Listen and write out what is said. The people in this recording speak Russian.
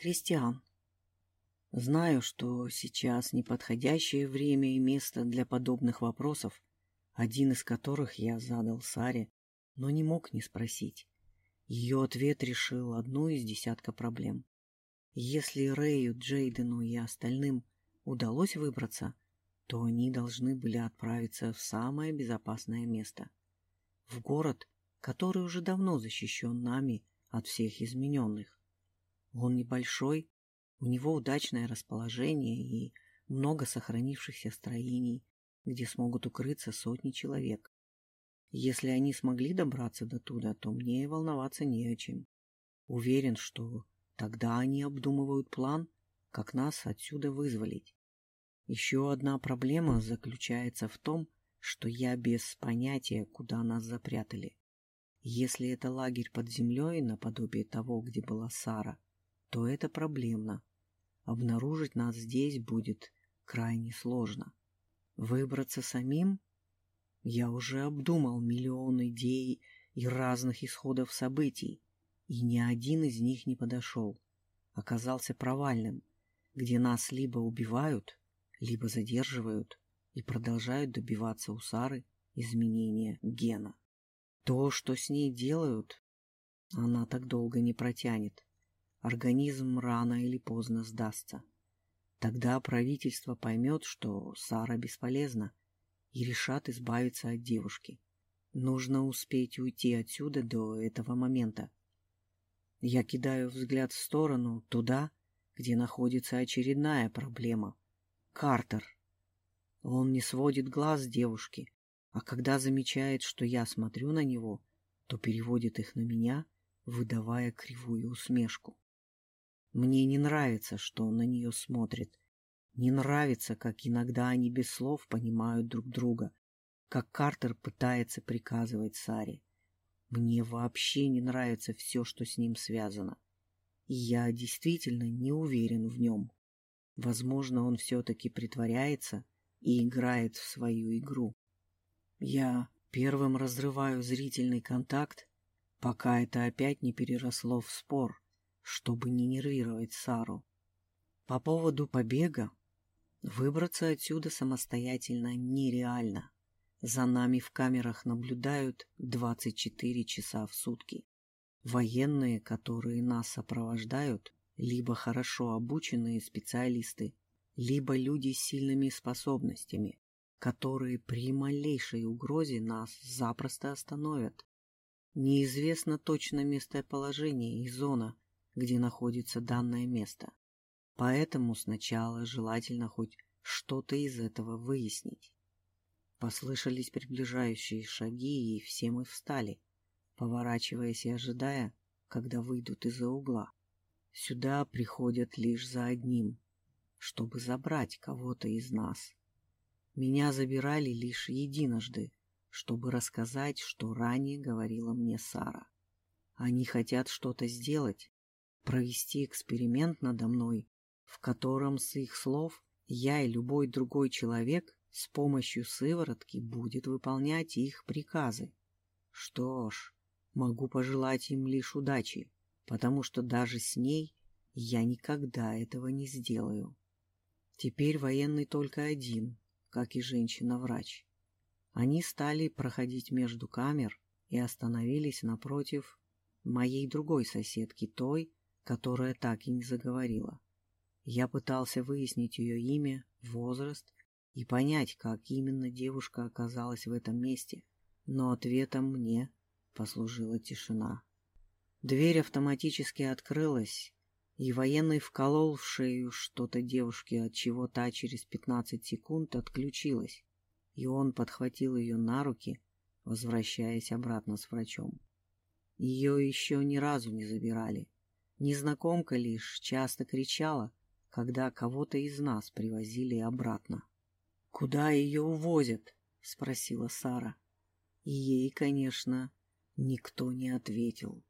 Кристиан. Знаю, что сейчас неподходящее время и место для подобных вопросов, один из которых я задал Саре, но не мог не спросить. Ее ответ решил одну из десятка проблем. Если Рэю, Джейдену и остальным удалось выбраться, то они должны были отправиться в самое безопасное место. В город, который уже давно защищен нами от всех измененных. Он небольшой, у него удачное расположение и много сохранившихся строений, где смогут укрыться сотни человек. Если они смогли добраться до туда, то мне волноваться не о чем. Уверен, что тогда они обдумывают план, как нас отсюда вызволить. Еще одна проблема заключается в том, что я без понятия, куда нас запрятали. Если это лагерь под землей, наподобие того, где была Сара, то это проблемно. Обнаружить нас здесь будет крайне сложно. Выбраться самим? Я уже обдумал миллион идей и разных исходов событий, и ни один из них не подошел. Оказался провальным, где нас либо убивают, либо задерживают и продолжают добиваться у Сары изменения гена. То, что с ней делают, она так долго не протянет. Организм рано или поздно сдастся. Тогда правительство поймет, что Сара бесполезна, и решат избавиться от девушки. Нужно успеть уйти отсюда до этого момента. Я кидаю взгляд в сторону, туда, где находится очередная проблема. Картер. Он не сводит глаз с девушки, а когда замечает, что я смотрю на него, то переводит их на меня, выдавая кривую усмешку. Мне не нравится, что он на нее смотрит. Не нравится, как иногда они без слов понимают друг друга, как Картер пытается приказывать Саре. Мне вообще не нравится все, что с ним связано. И я действительно не уверен в нем. Возможно, он все-таки притворяется и играет в свою игру. Я первым разрываю зрительный контакт, пока это опять не переросло в спор, чтобы не нервировать Сару. По поводу побега выбраться отсюда самостоятельно нереально. За нами в камерах наблюдают 24 часа в сутки. Военные, которые нас сопровождают, либо хорошо обученные специалисты, либо люди с сильными способностями, которые при малейшей угрозе нас запросто остановят. Неизвестно точно местоположение и зона, где находится данное место. Поэтому сначала желательно хоть что-то из этого выяснить. Послышались приближающие шаги, и все мы встали, поворачиваясь и ожидая, когда выйдут из-за угла. Сюда приходят лишь за одним, чтобы забрать кого-то из нас. Меня забирали лишь единожды, чтобы рассказать, что ранее говорила мне Сара. Они хотят что-то сделать, провести эксперимент надо мной, в котором, с их слов, я и любой другой человек с помощью сыворотки будет выполнять их приказы. Что ж, могу пожелать им лишь удачи, потому что даже с ней я никогда этого не сделаю. Теперь военный только один, как и женщина-врач. Они стали проходить между камер и остановились напротив моей другой соседки, той, которая так и не заговорила. Я пытался выяснить ее имя, возраст и понять, как именно девушка оказалась в этом месте, но ответом мне послужила тишина. Дверь автоматически открылась, и военный вколол в шею что-то девушке, от чего та через пятнадцать секунд отключилась, и он подхватил ее на руки, возвращаясь обратно с врачом. Ее еще ни разу не забирали. Незнакомка лишь часто кричала, когда кого-то из нас привозили обратно. «Куда ее увозят?» — спросила Сара. И ей, конечно, никто не ответил.